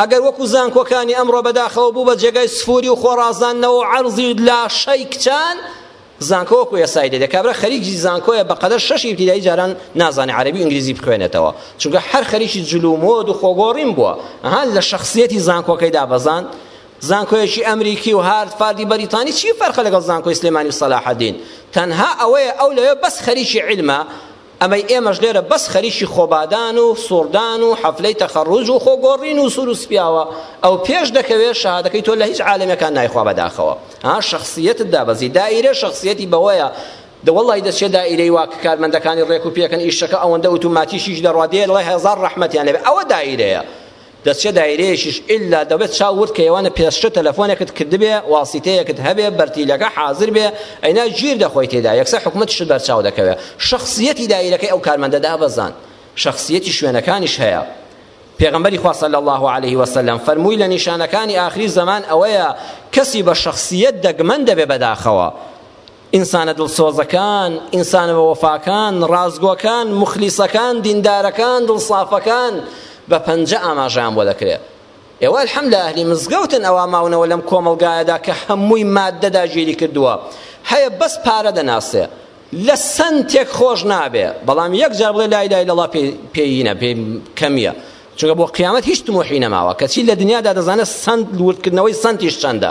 ئەگەر وەکو زانکۆکانی ئەمڕۆ بەداخەوە بوو بە جێگای سفوری و خۆڕازانەوە و عەرزی لاشەی کچان زانکۆ وەکو یەسای دەدێ کابرا خەریکی زانکۆیە بەقەدەر شەشی ابتدایی جاران نازانێ عەرەبی و ئینگلیزی بخوێنێتەوە چونکە هەر خەریکی جل و مۆد و خۆگۆڕین بووە ها لە شەخسیەتی زانکۆکەی دابەزاند زانکۆیەکی ئەمریکی و هارتفاردی بەریتانی چی فەرقە لەگەڵ زانکۆی سلێمانی و سەلاحەدین تەنها ئەوەیە ئەو لەوێ بەس خەریکی علمە ئەمەی ئێمەش لێرە بەس خەریکی خۆبادان و سوڕدان و حەفلەی تەخەڕوج و خۆگۆڕین و سوور و سپیاوە ئەو پێش دەکەوێت شەهادەکەی تۆ لە هیچ عالەمەکان نایخوا بەداخەوە ها شخصیتت دابەزی دایرە شخصیتی بەوەیە دەوەڵی دەچێت دایرەی وا کە کارمەندەکانی ڕێک و پێکن ئیشەکە ئەوەندە ئوتوماتیشیش دەڕوا دێڵێ هێزار ڕەحمەتیان لەبێ ئەوە دایرەیە دەچیە دایرەیەکیش ئیلا دەبێت چاو ورد کەی ئەوانە پێشتر تەلەفۆنێکت کردبێ واسیتەیەکت هەبێ بەرتیلەکە حازر بێ ئەینا گیر دەخۆی تێدا یەکسەر حکومەتیشت بەرچاو دەکەوێ شەخسیەتی دایرەکەی ئەو کارمەندە دابەزان شەخسیەتی شوێنەکانیش هەیە پێغمبەری خوا صلی الله علیه و سلم فەرمووی لە نیشانەکانی ئاخری زەمان ئەوەیە کەسی بە شەخسیەت دەگمەن دەبێ بەداخەوە ئینسانە دڵسۆزەکان، ئینسانە بەوەفاکان، ڕاستگۆکان، موخلیسەکان، دیندارەکان، دڵسافەکان بە پەنجە ئاماژەیان بۆ دەکرێت. ئێوە الحمدللە ئەهلی مزگەوتن ئەوا ماونەوە لەم کۆمەڵگایەدا کە هەمووی ماددە داگیری کردووە هەیە بەس پارە دەناسێ لە سنتێک خۆش نابێ بەڵام یەک جار بڵێ لا اله الا الله پێیینە پێ کەمیە چونکە بۆ قیامەت هیچ تموحی نەماوە کەچی لە دنیادا دەزانێت سنت لوردکردنەوەی سنتیش چەندە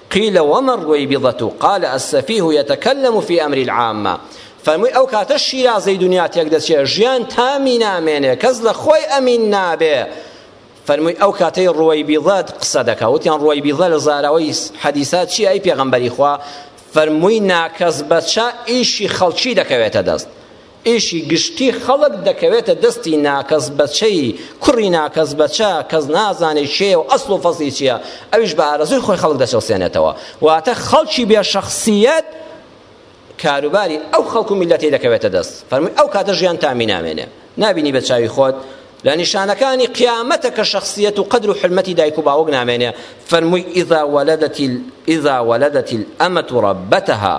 قیل وما الرویبضة قال السفیه یتکلم فی امر العامە فەرمووی ئەو کاتە شیرازەی دنیا تێکدەچێ ژیان تامی نامێنێ کەس لە خۆی ئەمین نابێ فەرمووی ئەو کاتەی ڕوەیبیضەت قسە دەکا وتیان ڕوەیبیضە لە زاراوەی حەدیسات چی ئەی پێغەمبەری خوا فەرمووی ناکەس بەچە ئیشی خەڵکی دەکەوێتە دەست ئیشی گشتی خەڵک دەکەوێتە دەستی ناکەس بەچەی کوڕی ناکەس بەچە، کەس نازانێت کێیە و ئەسڵ و فەسڵی چییە، ئەویش بە ئارەزووی خۆی خەڵک دەچەوسێنێتەوە، واتە خەڵکی بێ شەخسییەت کاروباری ئەو خەڵک و میللەتەی دەکەوێتە دەست، فەرمووی ئەو کاتە ژیان تامی نامێنێ، نابینی بە چاوی خۆت لە نیشانەکانی قیامەتە کە شەخسیەت و قەدر و حرمەتی دایک و باوک نامێنێ فەرمووی ئیزا وەلەدەتی ئیزا وەلەدەتی الامە ربتها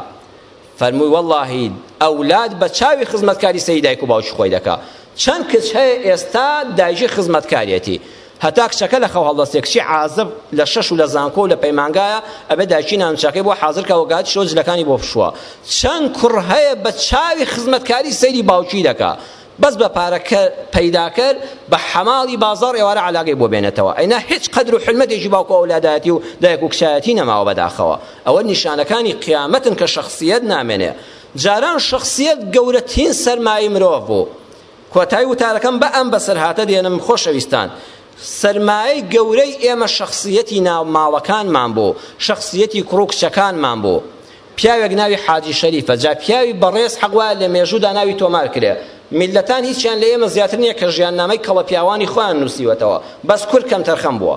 فەرمووی وەڵڵاهی ئەولاد بە چاوی خزمەتکاری سەری دایک و باوکی خۆی دەکا چەند کچ هەیە ئێستا دایکی خزمەتکارێتی هەتا کچەکە لە خەو هەڵدەستێ کچی عازب لە شەش و لە زانکۆ و لە پەیمانگایە ئەبێ دایکی نانچەکەی بۆ حازر کە وەگات شۆ جلەکانی بۆ پشووە چەند کوڕ هەیە بە چاوی خزمەتکاری سەیری باوکی دەکا بەس بە پارە کەر پەیدا کەر بە حەماڵی بازاڕ ئێوارە عەلاگەی بۆ بێنێتەوە ئەینا هێچ قەدر و حورمەتێکی باوک و ئەولادایەتی و دایک و کچایەتی نەماوە بەداخەوە ئەوە نیشانەکانی قیامەتن کە شەخسیەت نامێنێ جاران شەخسیەت گەورەترین سەرمایەی مرۆڤ بوو کۆتای وتارەکەم بە ئەم بەسەرهاتە دێنم خۆشەویستان سرمایەی گەورەی ئێمە شخصیەتی ناو ماڵەکانمان بوو شخصیەتی کوڕ و کچەکانمان بوو پیاوێک ناوی حاجی شەریفە جا پیاوی بەڕێز حەق وایە لە مێژوودا ناوی تۆمار کرێ میللەتان هیچیان لە ئێمە زیاتر نییە کە ژیاننامەی کەڵە پیاوانی خۆیان نووسیوەتەوە بەس کورد کەمتەرخەم بووە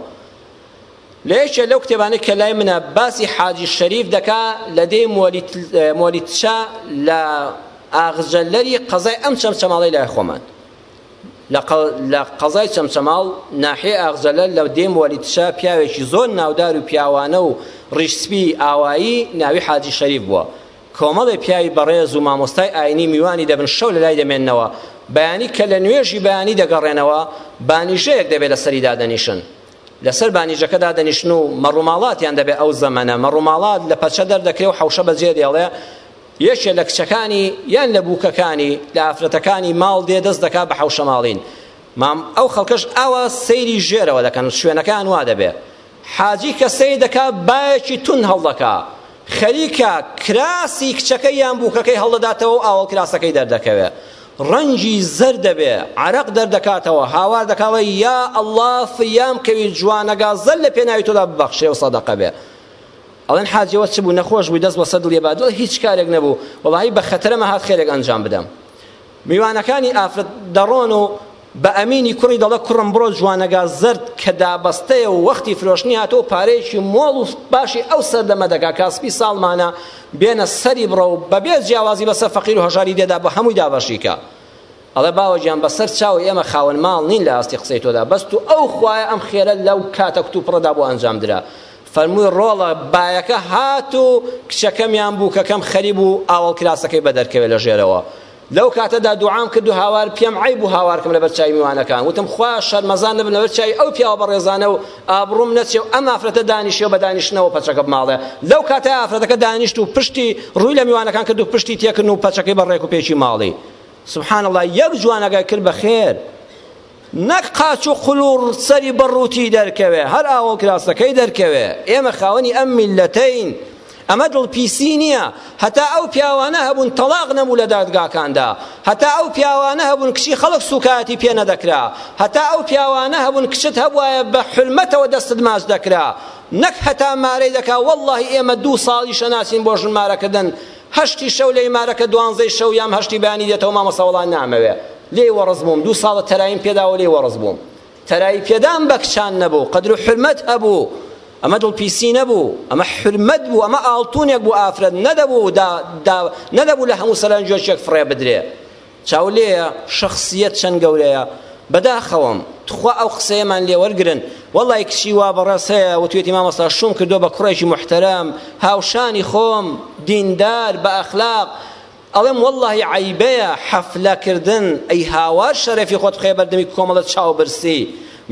لە یەکێ لەو کتێبانەی کە لای منە باسی حاجی شەریف دەکا لە دێی مۆلیتچە لە ئاغجەلەری قەزای ئەم چەمچەماڵی لای خۆمان لە قەزای چەمچەماڵ ناحیەی ئاغجەلە لە دێم وەلیتشا پیاوێکی زۆر ناودار و پیاوانە و ڕیش سپیی ئاوایی ناوی حاجی شەریف بووە کۆمەڵێ پیاوی بەڕێز و مامۆستای ئاینی میوانی دەبن شەو لەلای دەمێننەوە بەیانی کە لە نوێژی بەیانی دەگەڕێنەوە بانیژەیەک دەبێت لەسەری دادەنیشن لەسەر بانیجەکە دادەنیشن و مەڕوماڵاتیان دەبێت ئەو زەمەنە مەڕوماڵات لە پەچە دەردەکرێ و حەوشە بەجێ دێڵێ یەکێ لە کچەکانی یان لە بووکەکانی لە ئافرەتەکانی ماڵ دێ دەست دەکا بە حەوشەماڵین مام ئەو خەڵکەش ئاوا سەیری ژێرەوە دەکەن شوێنەکان وا دەبێ حاجی کە سەیر دەکا بایەکی تون هەڵدەکا خەریکە کراسی کچەکەی یان بووکەکەی هەڵدەداتەوە و ئاوەڵ کراسەکەی دەردەکەوێ ڕەنگی زەر دەبێ عرق دەردەکاتەوە هاوار دەکاڵێ یا ئەڵڵا فریام کەوی جوانەگا زەل لە پێناوی تۆدا ببەخشێ و سەدەقە بێ ئەڵێن حاجیەوە چ بوو نەخۆش بووی دەست بۆ سەر دڵیە با دڵ هیچ کارێک نەبوو وەڵاهی بە خەتەرەمە هات خێرێک ئەنجام بدەم میوانەکانی ئافرەت دەڕۆن و بە ئەمینی کوڕی دەڵێ کوڕم بڕۆ جوانەگا زەرد کە دابەستەیە و وەختی فرۆشتنی هاتەوە پارەیەکی مۆڵ و باشی ئەو سەردەمە دەکا کاسپی ساڵمانە بێنە سەری بڕە و بەبێ جیاوازی بەسەر فەقیر و هەژاری دێدا بە هەمووی دابەشیکە ئەڵێ باوە گیان بەسەر چاوی ئێمە خاوەن ماڵ نین لە ئاستی قسەی تۆدا بەس تو ئەو خوایە ئەم خێرە لەو کاتە کتوپڕەدا بۆ ئەنجام درا فەرمووی ڕۆڵە بایەکە هات و کچەکەمیان بوو کەکەم خەریب و ئاوەڵ کراسەکەی بەدەرکەوێت لە ژێرەوە لەو کاتەدا دوعام کرد و هاوار پێم عیب و هاوارکم لەبەر چای میوانەکان وتم خوا شەرمەزان نەبن لەبەر چای ئەو پیاوە بەڕێزانە و ئابڕوم نەچێ و ئەم ئافرەتە دانیشێ بە دانیشتنەوە پەچەکە بماڵێ لەو کاتە ئافرەتەکە دانیشت و پشتی ڕووی لە میوانەکان کرد و پشتی تێکن و پەچەکەی بە ڕێک و پێکی ماڵی سبحان اللە یەک جوانەکەی کرد بە خێر نەک قاچ و قلوڕ سەری بەڕووتی دەرکەوێ هەر ئاوە کراسەکەی دەرکەوێ ئێمە خاوەنی ئەم میلەتەین ئەمە دڵپیسی نییە هەتا ئەو پیاوانە هەبوون تەلاق نەبوو لە دادگاکاندا هەتا ئەو پیاوانە هەبوون کچی خەڵک سوکایەتی پێ نەدەکرا هەتا ئەو پیاوانە هەبوون کچت هەبوایە بە حلمەتەوە دەستت ماچ دەکرا نەک هەتا مارەی دەکا واللهی ئێمە دوو ساڵی شەناسین بۆ ژن مارەکردن هەشتی شەو لە ئیمارەکە دوانزەی شەو یام هەشتی بەیانی دێتەوە مامۆستا وەڵا نامەوێ لێی وەڕس بووم دوو ساڵە تەراییم پێداوە لێی وەڕس بووم تەرایی پێدام بە کچان نەبوو قەدر و حرمەت هەبوو ئەمە دڵپیسی نەبوو ئەمە حرمەت بوو ئەمە ئاڵتونێک بوو ئافرەت نەدەبوو دا دا نەدەبوو لە هەموو سەرنجۆکێک فڕێ بدرێ چاو لێیە شەخسیەت چەند گەورەیە بەداخەوەم تخوا ئەو قسەیەمان لێ وەرگرن وەڵی کچی وا بەڕێز هەیە وتوێتی مامۆستا شوم کردو بە کوڕێکی محتەرەم هاوشانی خۆم دیندار بە ئەخلاق ئەڵێم واللهی عیبەیە حەفلەکردن ئەی هاوار شەرەفی خۆت بخەیە بەردەمی کۆمەڵە چاوبرسی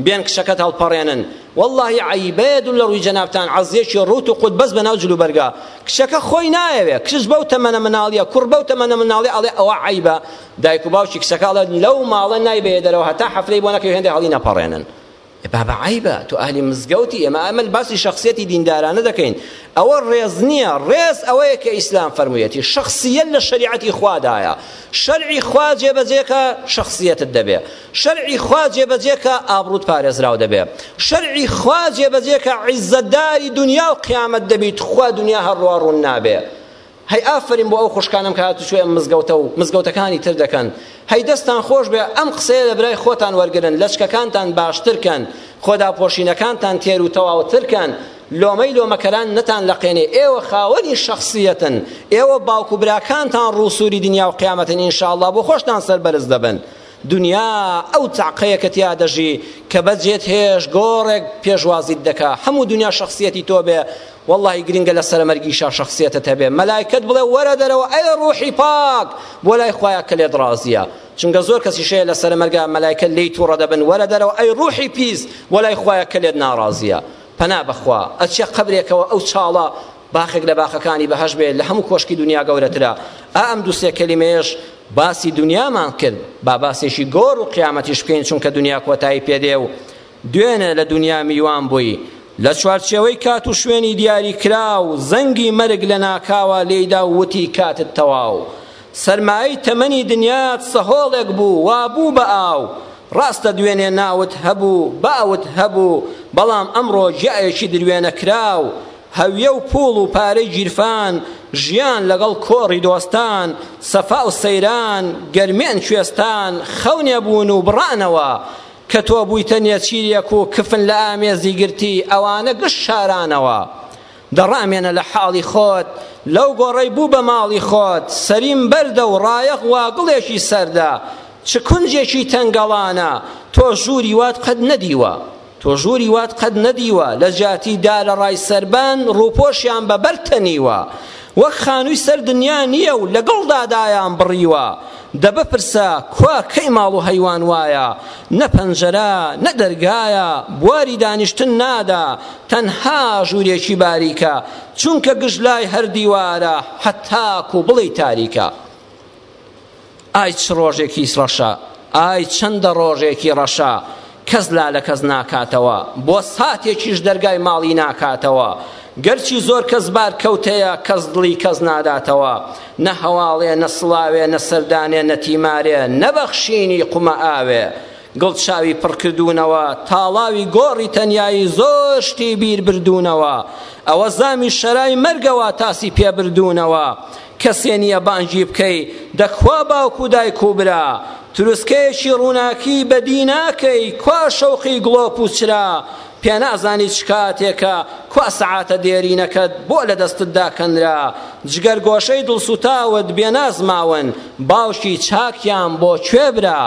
بێن کچەکەت هەڵپەڕێنن واللهی عەیبەیە دوو لە ڕووی جەنابتان عەزیەکی ڕووت و قوت بەس بەناو جل و بەرگا کچەکە خۆی نایەوێ کچ بەو تەمەنە مناڵیە کوڕ بەو تەمەنە مناڵی ئەڵێ ئەوە عەیبە دایک و باوکی کچەکە ئەڵێ لەو ماڵە نایبەیە دەرەوە هەتا حەفلەی بۆ نەکەی هێندێ هەڵی نەپەڕێنن بابا عیبە تو ئەهلی مزگەوتی ئێمە ئەمە باسی شخصیەتی دیندارانە دەکەین ئەوە ڕێز نییە ڕێز ئەوەیە کە ئیسلام فەرموویەتی شخصیت لە شریعەتی خوادایە شەرعی خوا جێبەجێکە شخصیتت دەبێ شەرعی خوا جێبەجێ کە ئابڕووت پارێزراو دەبێ شەرعی خوا جێبەجێ کە عیزەتداری دنیا و قیامەت دەبیت خوا دنیا هەڕوا ڕوون نابێ هەی ئافرین بۆ ئەو خوشکانم کە هاتوچۆی ئەم مزگەوتە و مزگەوتەکانی تر دەکەن هەی دەستان خۆش بێ ئەم قسەیە لە برای خۆتان وەرگرن لەچکەکانتان باشترکەن خۆداپۆشینەکانتان تێر و تەواوترکەن لۆمەی لۆمەکەران نەتان لەقێنێ ئێوە خاوەنی شخصیەتن ئێوە باوک و براکانتان ڕووسوری دنیا و قیامەتن ئینشاءاللە بۆ خۆشتان سەربەرز دەبن دونیا ئەو تەعقەیە کە تیا دەژی کە بە جێت هێش گۆڕێک پێشوازیت دەکا هەموو دونیا شخصیەتی تۆ بێ واللهی گرنگە لە سەرمەرگیشا شخصیەتە تەبێ مەلایکەت بڵێ وەرە دەرەوە ئەی ڕوحی پاک بۆ لای خوایە کە لێت ڕازیە چونگە زۆر کەسی شەیە لە سەرمەرگا مەلایکە لی توڕە دەبن وەرە دەرەوە ئەی ڕوحی پیس بۆ لای خوایە کە لێت ناڕازیە پەنا بەخوا ئەچێ قەبرێکەوە ئەو چاڵە باخێک لە باخەکانی بەهەشت بێت لە هەموو کۆشکی دنیا گەورەترە ئا ئەم دوو سێ کەلیمەیەش باسی دنیامان کرد با باسێکی گۆر و قیامەتیش بکەین چونکە دنیا کۆتایی پێدێ و دوێنێ لە دنیا میوان بووی لە چوارچێوەی کات و شوێنی دیاری کراو زەنگی مەرگ لە ناکاوە لێیدا وتی کاتت تەواو سەرمایەی تەمەنی دنیات سەهۆڵێک بوو وا بوو بە ئاو ڕاستە دوێنێ ناوت هەبوو باوت هەبوو بەڵام ئەمڕۆ جیایەکی دروێنە کراو هەویە و پووڵ و پارەی گیرفان، ژیان لەگەڵ کۆڕی دۆستان، سەفا و سەیران، گەرمێن کوێستان، خەونێ بوون و بڕانەوە، کە تۆ بوویتە نێچیرێک و کفن لە ئامێزی گرتی، ئەوانە گشت شارانەوە. دەڕامێنە لە حاڵی خۆت، لەو گۆڕەی بوو بە ماڵی خۆت، سەریم بەردە و ڕایەخ وا گوڵێکی سەردە، چ کونجێکی تەنگەڵانە، تۆ ژووری وات قەت نەدیوە. تۆ ژووری وات قەت نەدیوە لە جیاتی دا لە ڕای سەربان ڕووپۆشیان بە بەرد تەنیوە وەک خانووی سەر دنیا نییە و لە گڵدا دایان بڕیوە دە بپرسە کوا کەی ماڵ و هەیوان وایە نە پەنجەرە نە دەرگایە بواری دانیشتن نادا تەنها ژوورێکی باریکە چونکە گشت لای هەر دیوارە هەتاکو بڵێی تاریکە ئای چ ڕۆژێکی ڕەشە، ئای چەندە ڕۆژێکی ڕەشە، کەس لا لە کەس ناکاتەوە، بۆ ساتێکیش دەرگای ماڵی ناکاتەوە، گەرچی زۆر کەس بارکەوتەیە، کەس دڵی کەس ناداتەوە، نە هەواڵێ، نە سڵاوێ، نە سەردانێ، نە تیمارێ، نە بەخشینی قومە ئاوێ. گڵ چاوی پڕ کردوونەوە، تاڵاوی گۆڕی تەنیایی زۆر شتی بیر بردوونەوە، ئەوە زامی شەرای مەرگە واتاسی پێ بردوونەوە، کەسێ نیە بانگی بکەی دە کوا باوک و دایک و برا تروسکەیەکی ڕوناکی بە دی ناکەی کوا شەوقی گڵۆپ و چرا پێنازانی چ کاتێکە کوا سەعاتە دێرینەکەت بۆ لە دەستت داکەنرا جگەر گۆشەی دڵسوتاوت بێناز ماون باوکی چاکیان بۆ کوێ برا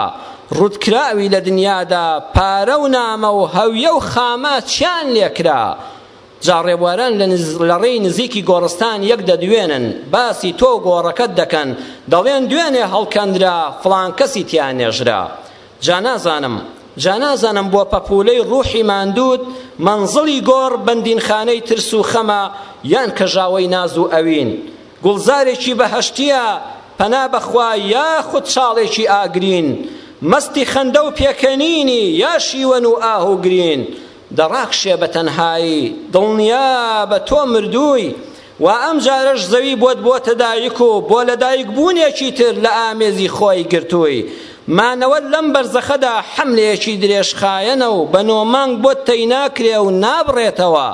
ڕوت کراوی لە دنیادا پارە و نامە و هەویە و خامە چیان لێکرا جا ڕێبواران لە ڕێی نزیکی گۆڕستان یەک دەدوێنن، باسی تۆ و گۆڕەکەت دەکەن، دەڵێن دوێنێ هەڵکەندرا، فڵان کەسی تیا نێژرا. جا نازانم، جا نازانم بۆ پەپوولەی ڕووحی ماندووت، مەنزڵی گۆڕ بەندینخانەی ترس و خەمە یان کەژاوەی ناز و ئەوین؟ گوڵزارێکی بەهەشتییە، پەنا بە خوا، یاخود چاڵێکی ئاگرین؟ مەستی خەندە و پێکەنینی، یا شیوەن و ئاه و گرین؟ دەڕاکشێ بە تەنهایی دڵنیا بە تۆ مردووی وا ئەم جارەش زەوی بۆت بۆتە دایک و بۆ لە دایک بوونێکی تر لە ئامێزی خۆی گرتووی مانەوەت لەم بەرزەخەدا حەملێکی درێژخایەنە و بە نۆ مانگ بۆت تەی ناکرێ و نابڕێتەوە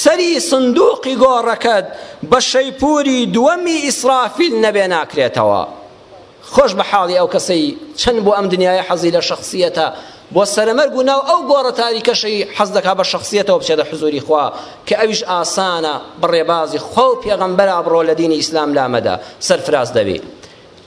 سەری سندوقی گۆڕەکەت بە شەیپوری دووەمی ئیسرافیل نەبێ ناکرێتەوە خۆش بە حاڵی ئەو کەسەی چەند بۆ ئەم دنیایە حەزی لە شخصیەتە بۆ سەرەمەرگ و ناو ئەو گۆڕە تاریکەشی حەز دەکا بە شخصیەتەوە بچێتە حزوری خوا کە ئەویش ئاسانە بە ڕێبازی خوا و پێغەمبەرا بڕۆ لە دینی ئیسلام لامەدە سەرفراز دەبی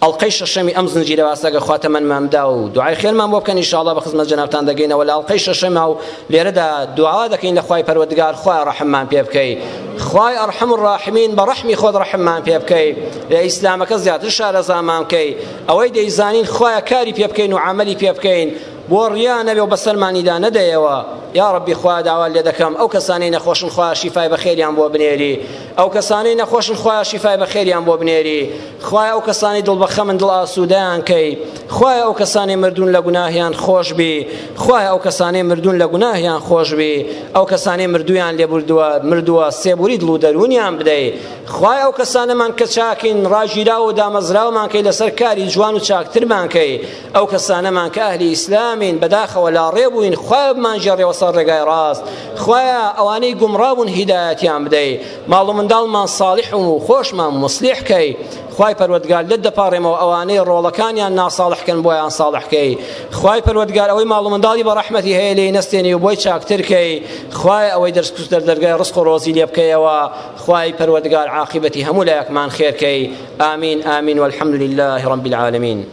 ئەڵلقەی شەشەمی ئەم زنجیرە واسەگە خواتەمەنمامدا و دوعای خێرمان بۆ بکەن ئیشاڵا بە خزمەت جەنابتان دەگەینەوە لە ئەڵلقەی شەشەما و لێرەدا دوعا دەکەین لە خوای پەروەردگار خوای ڕەحممان پێ بکەی خوای ئەرحەم الراحمین بە ڕەحمی خۆت ڕەحممان پێ بکەی لە ئیسلامەکە زیاتر شارەزامان بکەی ئەوەی دەیزانین خوایە کاری پێ بکەین و عملی پێ بکەین بۆ ڕیا نەبێ و بەسەرمانیدا نەدەیەوە یا ڕبی خوا داوا لێ دەکەم ئەو کەسانەی نەخۆشن خوا شیفای بەخێریان بۆ بنێری ئەو کەسانەی نەخۆشن خوا شیفای بەخێریان بۆ بنێری خوایە ئەو کەسانەی دڵ بە خەمن دڵ ئاسوودەیان کەی خوایە ئەو کەسانەی مردوون لە گوناهیان خۆش بی خوایە ئەو کەسانەی مردوون لە گوناهیان خۆش بی ئەو کەسانەی مردویان لێ بردووە مردووە سێبوری دڵ و دەروونیان بدەی خوای ئەو کەسانەمان کە چاکین ڕاگیراو و دامەزراومان کەی لەسەر کاری جوان و چاکترمان کەی ئەو کەسانەمان کە ئەهلی ئیسلامین بەداخەوە لاڕێ بووین خوایە بمانگێڕێەوە سەر ڕێگای ڕاست خوایە ئەوانەی گومڕا بوون هیدایەتیان بدەی ماڵ و منداڵمان ساڵح و خۆشمان مسلیح کەی خوای پەروەردگار لێت دەپاڕێمەوە ئەوانەی ڕۆڵەکانیان ناساڵحکەن بۆیان ساڵحکەی خوای پەروەردگار ئەوەی ماڵ و منداڵی بە ڕەحمەتی هەیە لێی نەستێنی و بۆی چاکتر کەی خوای ئەوەی دەرسکوس دەردەرگای ڕزق و ڕۆزی لێ بکەیەوە خوای پەروەردگار عاقبەتی هەموو لایەکمان خێرکەی آمین آمین والحمد لله رب العالمین